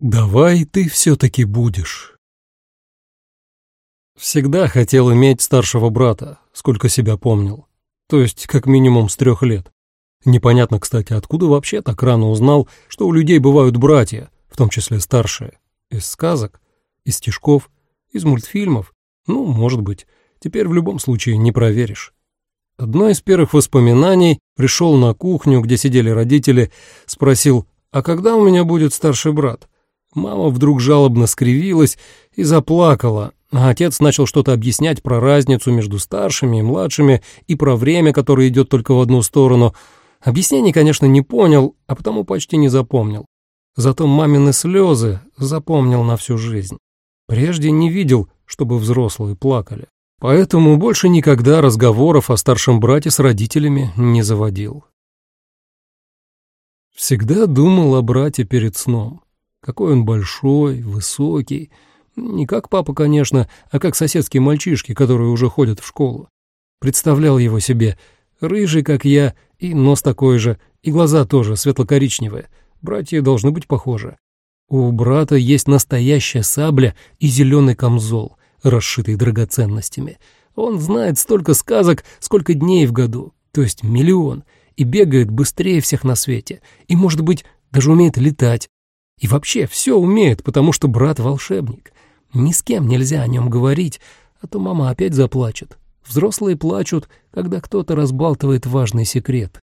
Давай ты все-таки будешь. Всегда хотел иметь старшего брата, сколько себя помнил. То есть, как минимум, с трех лет. Непонятно, кстати, откуда вообще так рано узнал, что у людей бывают братья, в том числе старшие. Из сказок, из стишков, из мультфильмов. Ну, может быть. Теперь в любом случае не проверишь. Одно из первых воспоминаний пришел на кухню, где сидели родители, спросил, «А когда у меня будет старший брат?» Мама вдруг жалобно скривилась и заплакала, а отец начал что-то объяснять про разницу между старшими и младшими и про время, которое идет только в одну сторону. Объяснений, конечно, не понял, а потому почти не запомнил. Зато мамины слезы запомнил на всю жизнь. Прежде не видел, чтобы взрослые плакали. Поэтому больше никогда разговоров о старшем брате с родителями не заводил. Всегда думал о брате перед сном. Какой он большой, высокий. Не как папа, конечно, а как соседские мальчишки, которые уже ходят в школу. Представлял его себе. Рыжий, как я, и нос такой же, и глаза тоже светло-коричневые. Братья должны быть похожи. У брата есть настоящая сабля и зеленый камзол, расшитый драгоценностями. Он знает столько сказок, сколько дней в году, то есть миллион, и бегает быстрее всех на свете, и, может быть, даже умеет летать, и вообще все умеет, потому что брат волшебник. Ни с кем нельзя о нем говорить, а то мама опять заплачет. Взрослые плачут, когда кто-то разбалтывает важный секрет.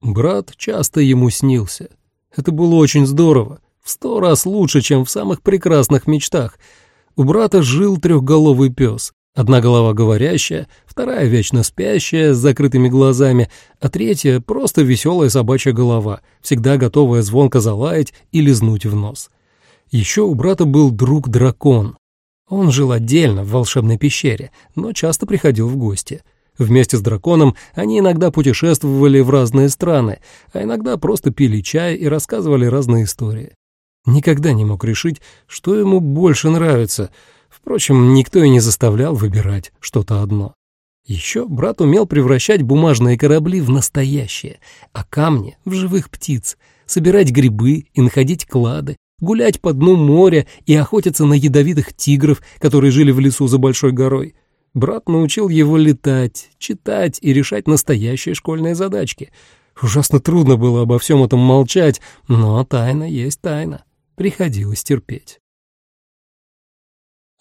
Брат часто ему снился. Это было очень здорово, в сто раз лучше, чем в самых прекрасных мечтах. У брата жил трехголовый пес. Одна голова говорящая, вторая вечно спящая с закрытыми глазами, а третья просто веселая собачья голова, всегда готовая звонко залаять и лизнуть в нос. Еще у брата был друг-дракон. Он жил отдельно в волшебной пещере, но часто приходил в гости. Вместе с драконом они иногда путешествовали в разные страны, а иногда просто пили чай и рассказывали разные истории. Никогда не мог решить, что ему больше нравится — Впрочем, никто и не заставлял выбирать что-то одно. Еще брат умел превращать бумажные корабли в настоящие, а камни — в живых птиц, собирать грибы и находить клады, гулять по дну моря и охотиться на ядовитых тигров, которые жили в лесу за большой горой. Брат научил его летать, читать и решать настоящие школьные задачки. Ужасно трудно было обо всем этом молчать, но тайна есть тайна. Приходилось терпеть.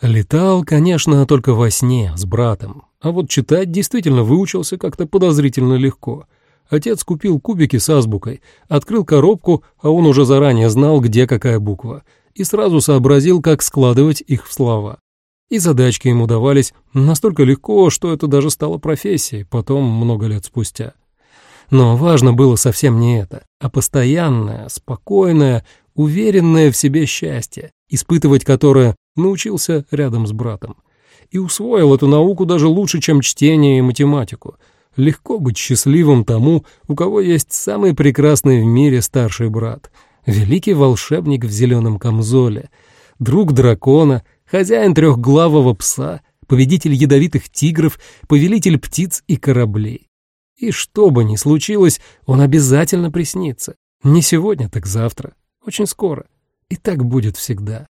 Летал, конечно, только во сне, с братом. А вот читать действительно выучился как-то подозрительно легко. Отец купил кубики с азбукой, открыл коробку, а он уже заранее знал, где какая буква, и сразу сообразил, как складывать их в слова. И задачки ему давались настолько легко, что это даже стало профессией, потом много лет спустя. Но важно было совсем не это, а постоянное, спокойное, уверенное в себе счастье, испытывать которое научился рядом с братом. И усвоил эту науку даже лучше, чем чтение и математику. Легко быть счастливым тому, у кого есть самый прекрасный в мире старший брат, великий волшебник в зеленом камзоле, друг дракона, хозяин трехглавого пса, победитель ядовитых тигров, повелитель птиц и кораблей. И что бы ни случилось, он обязательно приснится. Не сегодня, так завтра. Очень скоро и так будет всегда.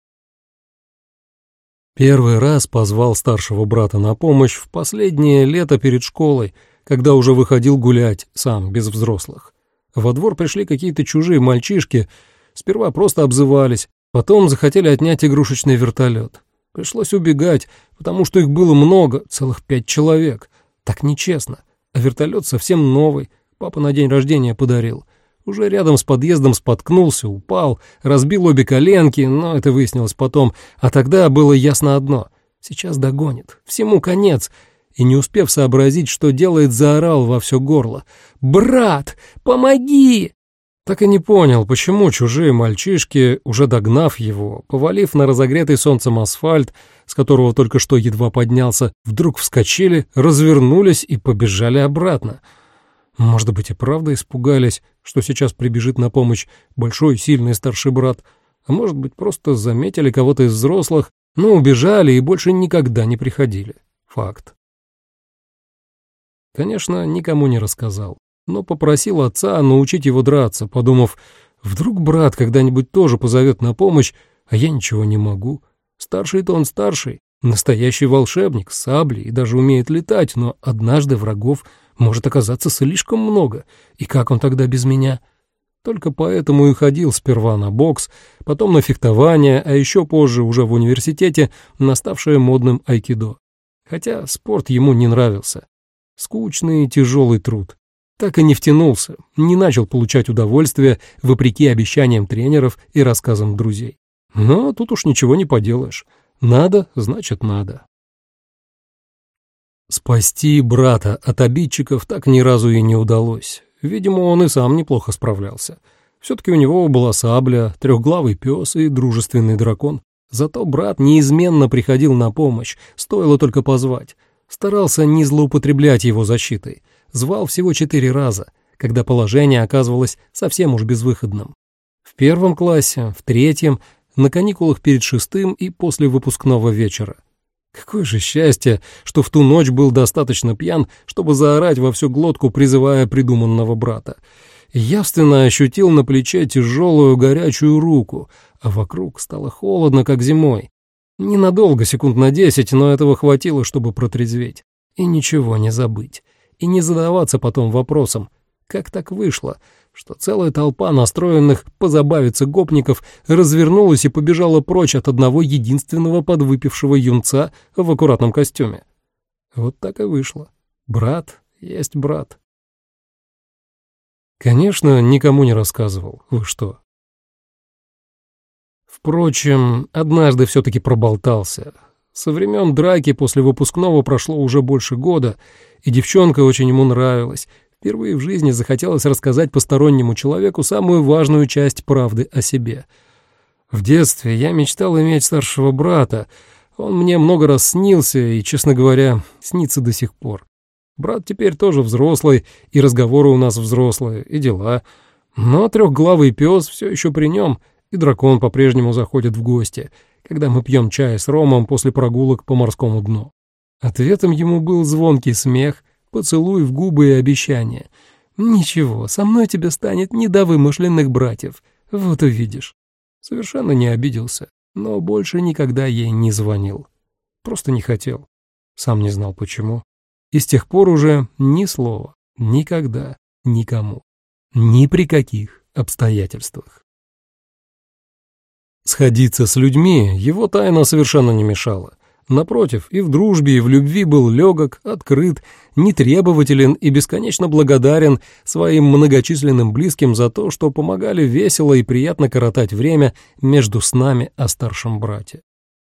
Первый раз позвал старшего брата на помощь в последнее лето перед школой, когда уже выходил гулять, сам, без взрослых. Во двор пришли какие-то чужие мальчишки, сперва просто обзывались, потом захотели отнять игрушечный вертолет. Пришлось убегать, потому что их было много, целых пять человек. Так нечестно. А вертолет совсем новый, папа на день рождения подарил — уже рядом с подъездом споткнулся, упал, разбил обе коленки, но это выяснилось потом, а тогда было ясно одно — сейчас догонит, всему конец — и, не успев сообразить, что делает, заорал во все горло. «Брат, помоги!» Так и не понял, почему чужие мальчишки, уже догнав его, повалив на разогретый солнцем асфальт, с которого только что едва поднялся, вдруг вскочили, развернулись и побежали обратно — может быть, и правда испугались, что сейчас прибежит на помощь большой, сильный старший брат, а может быть, просто заметили кого-то из взрослых, но убежали и больше никогда не приходили. Факт. Конечно, никому не рассказал, но попросил отца научить его драться, подумав, вдруг брат когда-нибудь тоже позовет на помощь, а я ничего не могу. Старший-то он старший, настоящий волшебник, с саблей и даже умеет летать, но однажды врагов может оказаться слишком много, и как он тогда без меня? Только поэтому и ходил сперва на бокс, потом на фехтование, а еще позже, уже в университете, на модным айкидо. Хотя спорт ему не нравился. Скучный и тяжелый труд. Так и не втянулся, не начал получать удовольствие, вопреки обещаниям тренеров и рассказам друзей. Но тут уж ничего не поделаешь. Надо, значит, надо. Спасти брата от обидчиков так ни разу и не удалось. Видимо, он и сам неплохо справлялся. Все-таки у него была сабля, трехглавый пес и дружественный дракон. Зато брат неизменно приходил на помощь, стоило только позвать. Старался не злоупотреблять его защитой. Звал всего четыре раза, когда положение оказывалось совсем уж безвыходным. В первом классе, в третьем, на каникулах перед шестым и после выпускного вечера — Какое же счастье, что в ту ночь был достаточно пьян, чтобы заорать во всю глотку, призывая придуманного брата. Явственно ощутил на плече тяжелую горячую руку, а вокруг стало холодно, как зимой. Ненадолго, секунд на десять, но этого хватило, чтобы протрезветь. И ничего не забыть. И не задаваться потом вопросом, как так вышло, что целая толпа настроенных позабавиться гопников развернулась и побежала прочь от одного единственного подвыпившего юнца в аккуратном костюме. Вот так и вышло. Брат есть брат. Конечно, никому не рассказывал. Вы что? Впрочем, однажды все-таки проболтался. Со времен драки после выпускного прошло уже больше года, и девчонка очень ему нравилась, Впервые в жизни захотелось рассказать постороннему человеку самую важную часть правды о себе. В детстве я мечтал иметь старшего брата. Он мне много раз снился и, честно говоря, снится до сих пор. Брат теперь тоже взрослый, и разговоры у нас взрослые, и дела. Но трехглавый пес все еще при нем, и дракон по-прежнему заходит в гости, когда мы пьем чай с Ромом после прогулок по морскому дну. Ответом ему был звонкий смех, поцелуй в губы и обещание. «Ничего, со мной тебе станет не до вымышленных братьев, вот увидишь». Совершенно не обиделся, но больше никогда ей не звонил. Просто не хотел. Сам не знал почему. И с тех пор уже ни слова, никогда, никому. Ни при каких обстоятельствах. Сходиться с людьми его тайна совершенно не мешала. Напротив, и в дружбе, и в любви был легок, открыт, нетребователен и бесконечно благодарен своим многочисленным близким за то, что помогали весело и приятно коротать время между снами о старшем брате.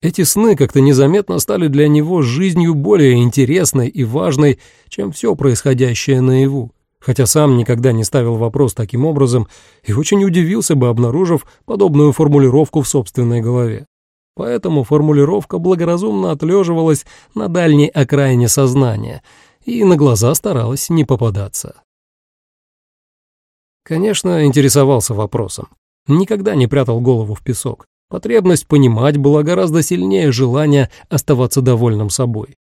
Эти сны как-то незаметно стали для него жизнью более интересной и важной, чем все происходящее наяву, хотя сам никогда не ставил вопрос таким образом и очень удивился бы, обнаружив подобную формулировку в собственной голове поэтому формулировка благоразумно отлеживалась на дальней окраине сознания и на глаза старалась не попадаться. Конечно, интересовался вопросом. Никогда не прятал голову в песок. Потребность понимать была гораздо сильнее желания оставаться довольным собой.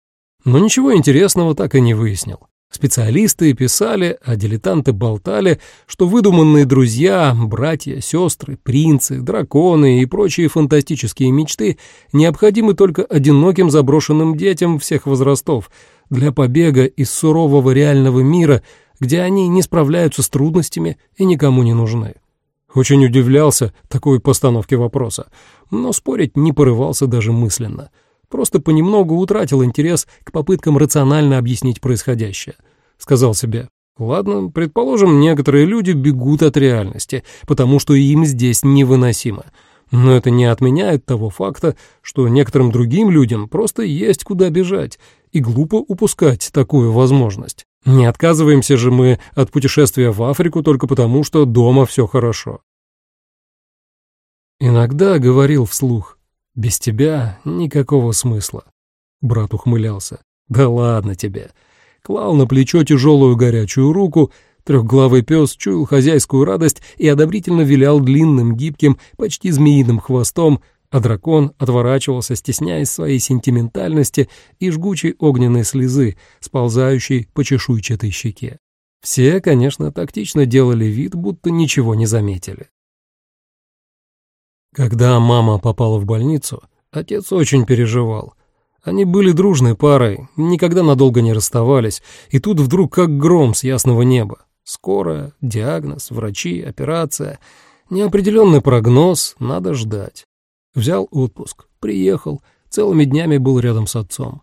Но ничего интересного так и не выяснил. Специалисты писали, а дилетанты болтали, что выдуманные друзья, братья, сестры, принцы, драконы и прочие фантастические мечты необходимы только одиноким заброшенным детям всех возрастов для побега из сурового реального мира, где они не справляются с трудностями и никому не нужны. Очень удивлялся такой постановке вопроса, но спорить не порывался даже мысленно — Просто понемногу утратил интерес к попыткам рационально объяснить происходящее. Сказал себе, ладно, предположим, некоторые люди бегут от реальности, потому что им здесь невыносимо. Но это не отменяет того факта, что некоторым другим людям просто есть куда бежать, и глупо упускать такую возможность. Не отказываемся же мы от путешествия в Африку только потому, что дома все хорошо. Иногда говорил вслух, без тебя никакого смысла». Брат ухмылялся. «Да ладно тебе». Клал на плечо тяжелую горячую руку, трехглавый пес чуял хозяйскую радость и одобрительно вилял длинным, гибким, почти змеиным хвостом, а дракон отворачивался, стесняясь своей сентиментальности и жгучей огненной слезы, сползающей по чешуйчатой щеке. Все, конечно, тактично делали вид, будто ничего не заметили. Когда мама попала в больницу, отец очень переживал. Они были дружной парой, никогда надолго не расставались, и тут вдруг как гром с ясного неба. Скорая, диагноз, врачи, операция, неопределенный прогноз, надо ждать. Взял отпуск, приехал, целыми днями был рядом с отцом.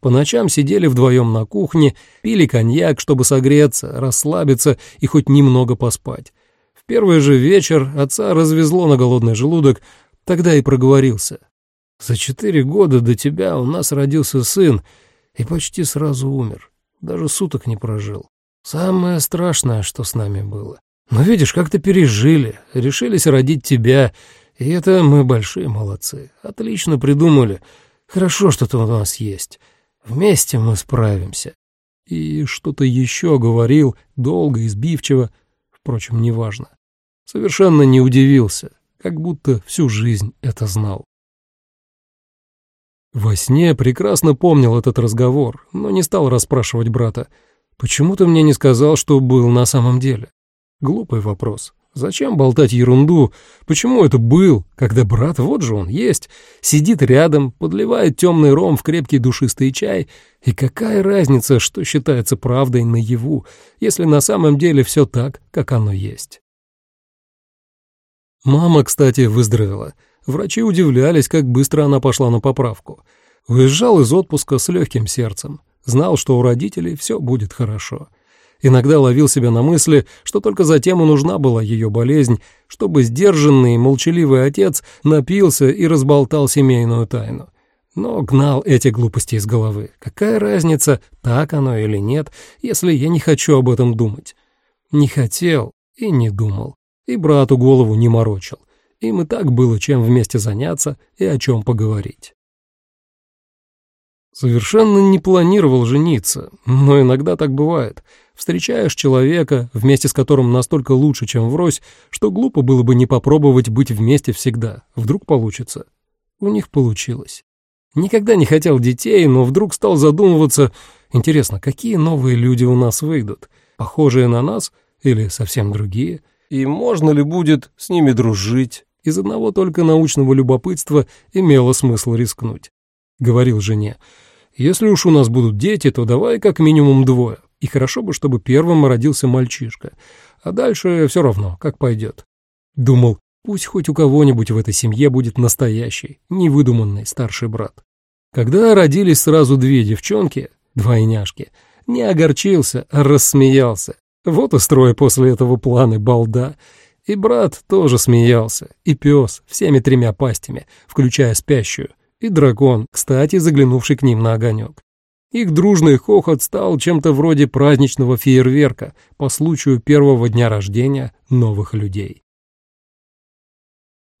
По ночам сидели вдвоем на кухне, пили коньяк, чтобы согреться, расслабиться и хоть немного поспать. В первый же вечер отца развезло на голодный желудок, тогда и проговорился. За четыре года до тебя у нас родился сын и почти сразу умер. Даже суток не прожил. Самое страшное, что с нами было. Но видишь, как-то пережили, решились родить тебя, и это мы большие молодцы. Отлично придумали. Хорошо, что ты у нас есть. Вместе мы справимся. И что-то еще говорил, долго, избивчиво, впрочем, неважно. Совершенно не удивился, как будто всю жизнь это знал. Во сне прекрасно помнил этот разговор, но не стал расспрашивать брата. «Почему ты мне не сказал, что был на самом деле?» Глупый вопрос. Зачем болтать ерунду? Почему это был, когда брат, вот же он, есть, сидит рядом, подливает темный ром в крепкий душистый чай? И какая разница, что считается правдой наяву, если на самом деле все так, как оно есть? Мама, кстати, выздоровела. Врачи удивлялись, как быстро она пошла на поправку. Выезжал из отпуска с легким сердцем. Знал, что у родителей все будет хорошо. — Иногда ловил себя на мысли, что только затем и нужна была ее болезнь, чтобы сдержанный, молчаливый отец напился и разболтал семейную тайну. Но гнал эти глупости из головы. Какая разница, так оно или нет, если я не хочу об этом думать? Не хотел и не думал. И брату голову не морочил. Им и так было чем вместе заняться и о чем поговорить. Совершенно не планировал жениться, но иногда так бывает — встречаешь человека, вместе с которым настолько лучше, чем врозь, что глупо было бы не попробовать быть вместе всегда. Вдруг получится. У них получилось. Никогда не хотел детей, но вдруг стал задумываться, интересно, какие новые люди у нас выйдут? Похожие на нас или совсем другие? И можно ли будет с ними дружить? Из одного только научного любопытства имело смысл рискнуть. Говорил жене, если уж у нас будут дети, то давай как минимум двое и хорошо бы, чтобы первым родился мальчишка. А дальше все равно, как пойдет. Думал, пусть хоть у кого-нибудь в этой семье будет настоящий, невыдуманный старший брат. Когда родились сразу две девчонки, двойняшки, не огорчился, а рассмеялся. Вот и строй после этого планы балда. И брат тоже смеялся, и пес всеми тремя пастями, включая спящую, и дракон, кстати, заглянувший к ним на огонек. Их дружный хохот стал чем-то вроде праздничного фейерверка по случаю первого дня рождения новых людей.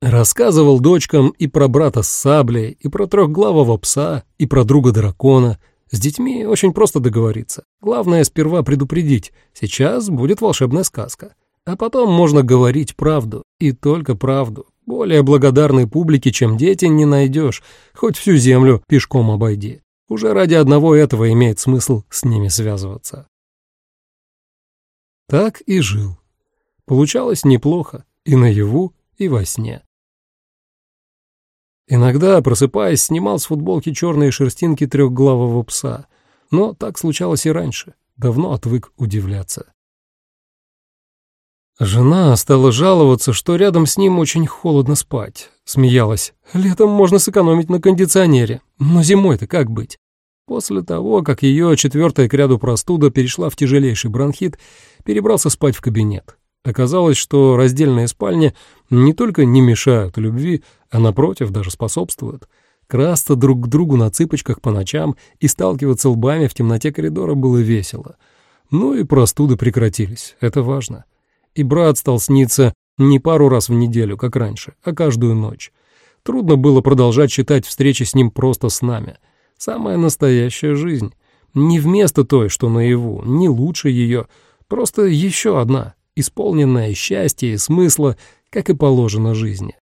Рассказывал дочкам и про брата с саблей, и про трехглавого пса, и про друга дракона. С детьми очень просто договориться. Главное сперва предупредить. Сейчас будет волшебная сказка. А потом можно говорить правду, и только правду. Более благодарной публике, чем дети, не найдешь. Хоть всю землю пешком обойди. Уже ради одного этого имеет смысл с ними связываться. Так и жил. Получалось неплохо и наяву, и во сне. Иногда, просыпаясь, снимал с футболки черные шерстинки трехглавого пса. Но так случалось и раньше. Давно отвык удивляться. Жена стала жаловаться, что рядом с ним очень холодно спать. Смеялась. «Летом можно сэкономить на кондиционере, но зимой-то как быть?» После того, как ее четвертая к ряду простуда перешла в тяжелейший бронхит, перебрался спать в кабинет. Оказалось, что раздельные спальни не только не мешают любви, а напротив даже способствуют. Красться друг к другу на цыпочках по ночам и сталкиваться лбами в темноте коридора было весело. Ну и простуды прекратились, это важно. И брат стал сниться не пару раз в неделю, как раньше, а каждую ночь. Трудно было продолжать считать встречи с ним просто с нами — Самая настоящая жизнь. Не вместо той, что наяву, не лучше ее, просто еще одна, исполненная счастья и смысла, как и положено жизни.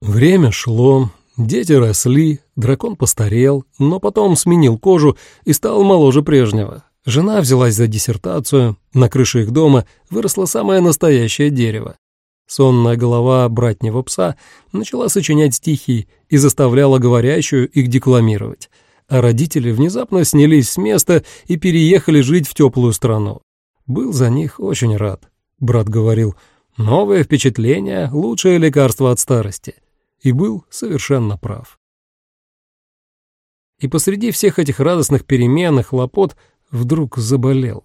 Время шло, дети росли, дракон постарел, но потом сменил кожу и стал моложе прежнего. Жена взялась за диссертацию, на крыше их дома выросло самое настоящее дерево. Сонная голова братнего пса начала сочинять стихи и заставляла говорящую их декламировать. А родители внезапно снялись с места и переехали жить в теплую страну. Был за них очень рад. Брат говорил, новые впечатления — лучшее лекарство от старости. И был совершенно прав. И посреди всех этих радостных перемен и хлопот вдруг заболел.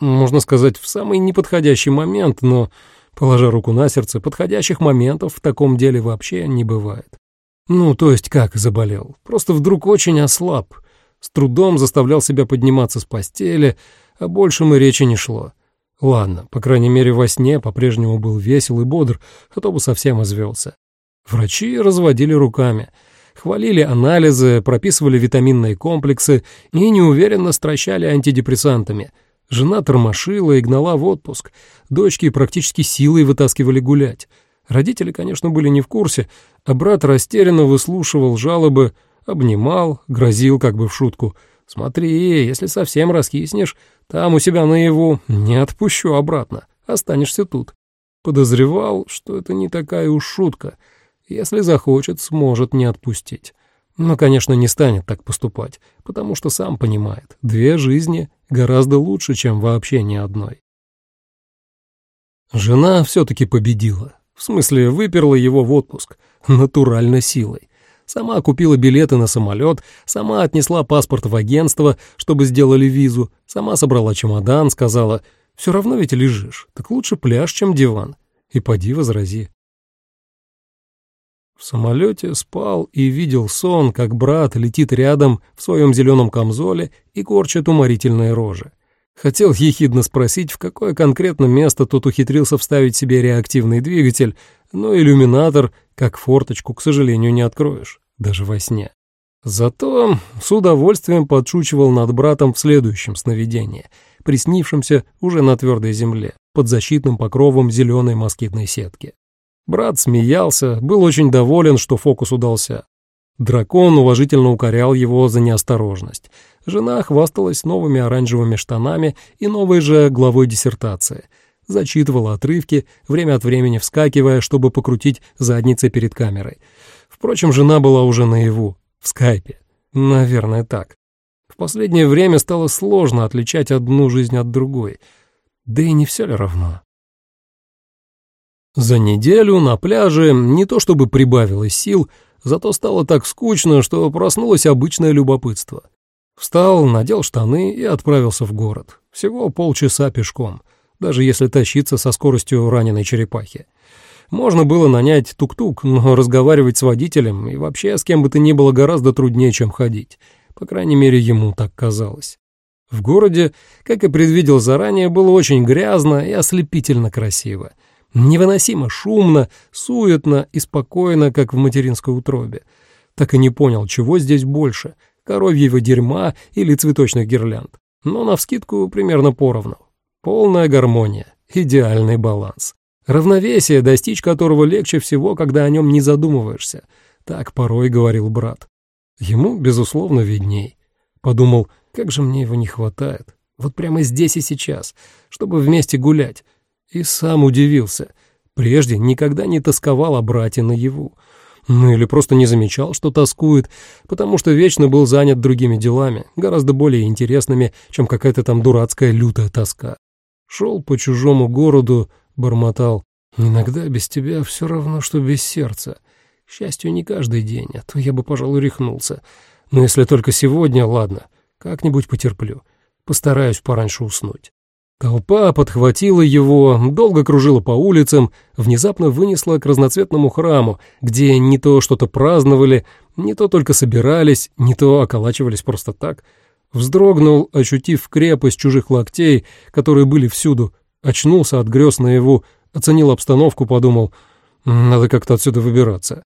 Можно сказать, в самый неподходящий момент, но положа руку на сердце, подходящих моментов в таком деле вообще не бывает. Ну, то есть как заболел? Просто вдруг очень ослаб. С трудом заставлял себя подниматься с постели, а больше мы речи не шло. Ладно, по крайней мере, во сне по-прежнему был весел и бодр, а то бы совсем извелся. Врачи разводили руками, хвалили анализы, прописывали витаминные комплексы и неуверенно стращали антидепрессантами — Жена тормошила и гнала в отпуск. Дочки практически силой вытаскивали гулять. Родители, конечно, были не в курсе, а брат растерянно выслушивал жалобы, обнимал, грозил как бы в шутку. «Смотри, если совсем раскиснешь, там у себя наяву не отпущу обратно, останешься тут». Подозревал, что это не такая уж шутка. Если захочет, сможет не отпустить. Но, конечно, не станет так поступать, потому что сам понимает, две жизни гораздо лучше, чем вообще ни одной. Жена все-таки победила. В смысле, выперла его в отпуск. Натурально силой. Сама купила билеты на самолет, сама отнесла паспорт в агентство, чтобы сделали визу, сама собрала чемодан, сказала, «Все равно ведь лежишь, так лучше пляж, чем диван». И поди возрази. В самолете спал и видел сон, как брат летит рядом в своем зеленом камзоле и корчит уморительные рожи. Хотел ехидно спросить, в какое конкретно место тот ухитрился вставить себе реактивный двигатель, но иллюминатор, как форточку, к сожалению, не откроешь, даже во сне. Зато с удовольствием подшучивал над братом в следующем сновидении, приснившемся уже на твердой земле, под защитным покровом зеленой москитной сетки. Брат смеялся, был очень доволен, что фокус удался. Дракон уважительно укорял его за неосторожность. Жена хвасталась новыми оранжевыми штанами и новой же главой диссертации. Зачитывала отрывки, время от времени вскакивая, чтобы покрутить задницей перед камерой. Впрочем, жена была уже наяву, в скайпе. Наверное, так. В последнее время стало сложно отличать одну жизнь от другой. Да и не все ли равно? За неделю на пляже не то чтобы прибавилось сил, зато стало так скучно, что проснулось обычное любопытство. Встал, надел штаны и отправился в город. Всего полчаса пешком, даже если тащиться со скоростью раненой черепахи. Можно было нанять тук-тук, но разговаривать с водителем и вообще с кем бы то ни было гораздо труднее, чем ходить. По крайней мере, ему так казалось. В городе, как и предвидел заранее, было очень грязно и ослепительно красиво — Невыносимо шумно, суетно и спокойно, как в материнской утробе. Так и не понял, чего здесь больше — коровьего дерьма или цветочных гирлянд. Но навскидку примерно поровну. Полная гармония, идеальный баланс. Равновесие, достичь которого легче всего, когда о нем не задумываешься. Так порой говорил брат. Ему, безусловно, видней. Подумал, как же мне его не хватает. Вот прямо здесь и сейчас, чтобы вместе гулять, и сам удивился. Прежде никогда не тосковал о брате наяву. Ну или просто не замечал, что тоскует, потому что вечно был занят другими делами, гораздо более интересными, чем какая-то там дурацкая лютая тоска. Шел по чужому городу, бормотал. «Иногда без тебя все равно, что без сердца. К счастью, не каждый день, а то я бы, пожалуй, рехнулся. Но если только сегодня, ладно, как-нибудь потерплю. Постараюсь пораньше уснуть». Толпа подхватила его, долго кружила по улицам, внезапно вынесла к разноцветному храму, где не то что-то праздновали, не то только собирались, не то околачивались просто так. Вздрогнул, ощутив крепость чужих локтей, которые были всюду, очнулся от грез наяву, оценил обстановку, подумал, надо как-то отсюда выбираться.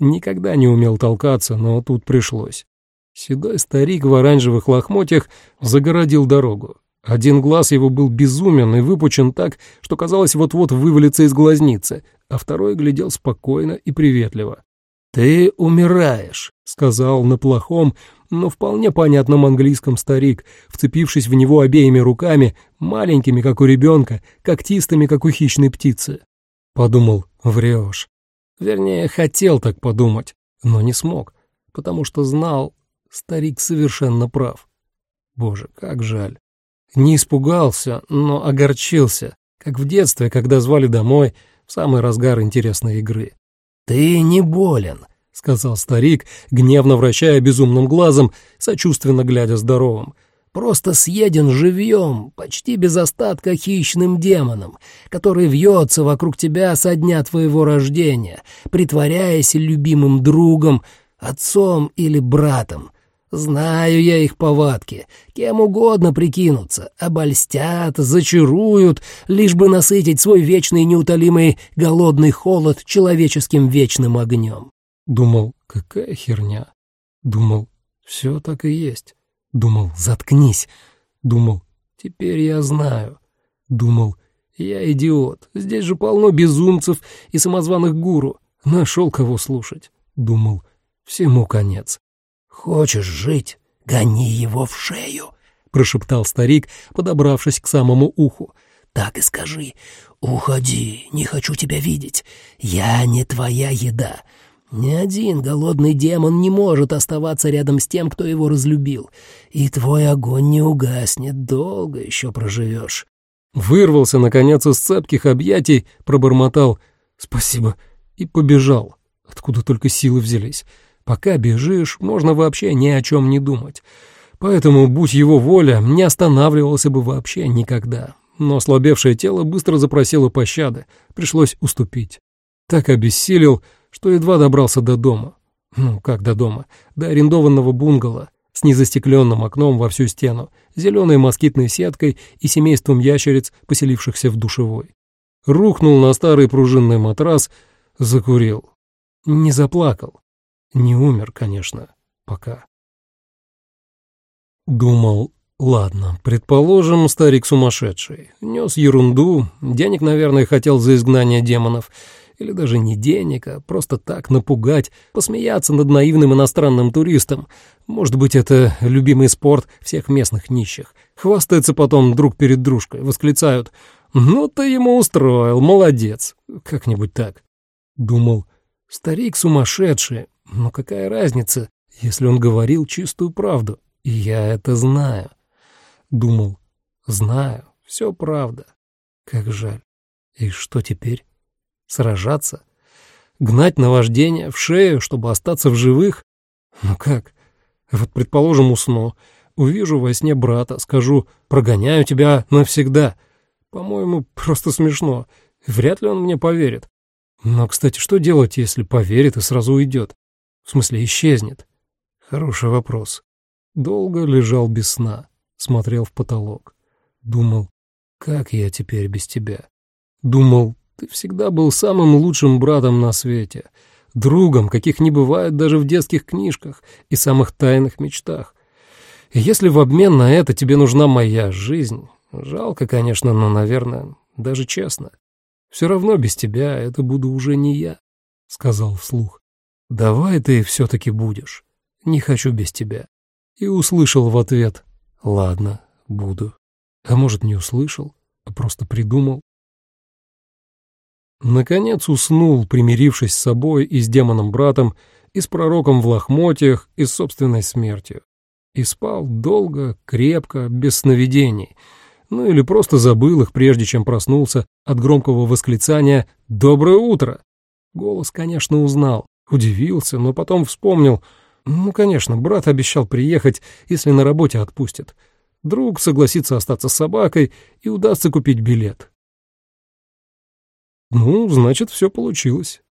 Никогда не умел толкаться, но тут пришлось. Седой старик в оранжевых лохмотьях загородил дорогу. Один глаз его был безумен и выпучен так, что казалось вот-вот вывалится из глазницы, а второй глядел спокойно и приветливо. «Ты умираешь», — сказал на плохом, но вполне понятном английском старик, вцепившись в него обеими руками, маленькими, как у ребенка, когтистыми, как у хищной птицы. Подумал, врешь. Вернее, хотел так подумать, но не смог, потому что знал, старик совершенно прав. Боже, как жаль. Не испугался, но огорчился, как в детстве, когда звали домой в самый разгар интересной игры. «Ты не болен», — сказал старик, гневно вращая безумным глазом, сочувственно глядя здоровым. «Просто съеден живьем, почти без остатка хищным демоном, который вьется вокруг тебя со дня твоего рождения, притворяясь любимым другом, отцом или братом». Знаю я их повадки. Кем угодно прикинутся, обольстят, зачаруют, лишь бы насытить свой вечный неутолимый голодный холод человеческим вечным огнем. Думал, какая херня. Думал, все так и есть. Думал, заткнись. Думал, теперь я знаю. Думал, я идиот. Здесь же полно безумцев и самозваных гуру. Нашел кого слушать. Думал, всему конец. Хочешь жить? Гони его в шею!» — прошептал старик, подобравшись к самому уху. «Так и скажи. Уходи, не хочу тебя видеть. Я не твоя еда. Ни один голодный демон не может оставаться рядом с тем, кто его разлюбил. И твой огонь не угаснет, долго еще проживешь». Вырвался, наконец, из цепких объятий, пробормотал «Спасибо» и побежал, откуда только силы взялись. Пока бежишь, можно вообще ни о чем не думать. Поэтому, будь его воля, не останавливался бы вообще никогда. Но слабевшее тело быстро запросило пощады, пришлось уступить. Так обессилел, что едва добрался до дома. Ну, как до дома? До арендованного бунгало с незастекленным окном во всю стену, зеленой москитной сеткой и семейством ящериц, поселившихся в душевой. Рухнул на старый пружинный матрас, закурил. Не заплакал, не умер, конечно, пока. Думал, ладно, предположим, старик сумасшедший. Нес ерунду, денег, наверное, хотел за изгнание демонов. Или даже не денег, а просто так напугать, посмеяться над наивным иностранным туристом. Может быть, это любимый спорт всех местных нищих. Хвастаются потом друг перед дружкой, восклицают «Ну ты ему устроил, молодец!» Как-нибудь так. Думал, старик сумасшедший, но какая разница, если он говорил чистую правду? И я это знаю. Думал, знаю, все правда. Как жаль. И что теперь? Сражаться? Гнать наваждение в шею, чтобы остаться в живых? Ну как? Вот, предположим, усну. Увижу во сне брата, скажу «прогоняю тебя навсегда». По-моему, просто смешно. Вряд ли он мне поверит. Но, кстати, что делать, если поверит и сразу уйдет? В смысле, исчезнет? Хороший вопрос. Долго лежал без сна, смотрел в потолок. Думал, как я теперь без тебя? Думал, ты всегда был самым лучшим братом на свете, другом, каких не бывает даже в детских книжках и самых тайных мечтах. И если в обмен на это тебе нужна моя жизнь, жалко, конечно, но, наверное, даже честно, все равно без тебя это буду уже не я, — сказал вслух давай ты все-таки будешь. Не хочу без тебя. И услышал в ответ, ладно, буду. А может, не услышал, а просто придумал. Наконец уснул, примирившись с собой и с демоном-братом, и с пророком в лохмотьях, и с собственной смертью. И спал долго, крепко, без сновидений, ну или просто забыл их, прежде чем проснулся от громкого восклицания «Доброе утро!». Голос, конечно, узнал, Удивился, но потом вспомнил. Ну, конечно, брат обещал приехать, если на работе отпустит. Друг согласится остаться с собакой и удастся купить билет. Ну, значит, все получилось.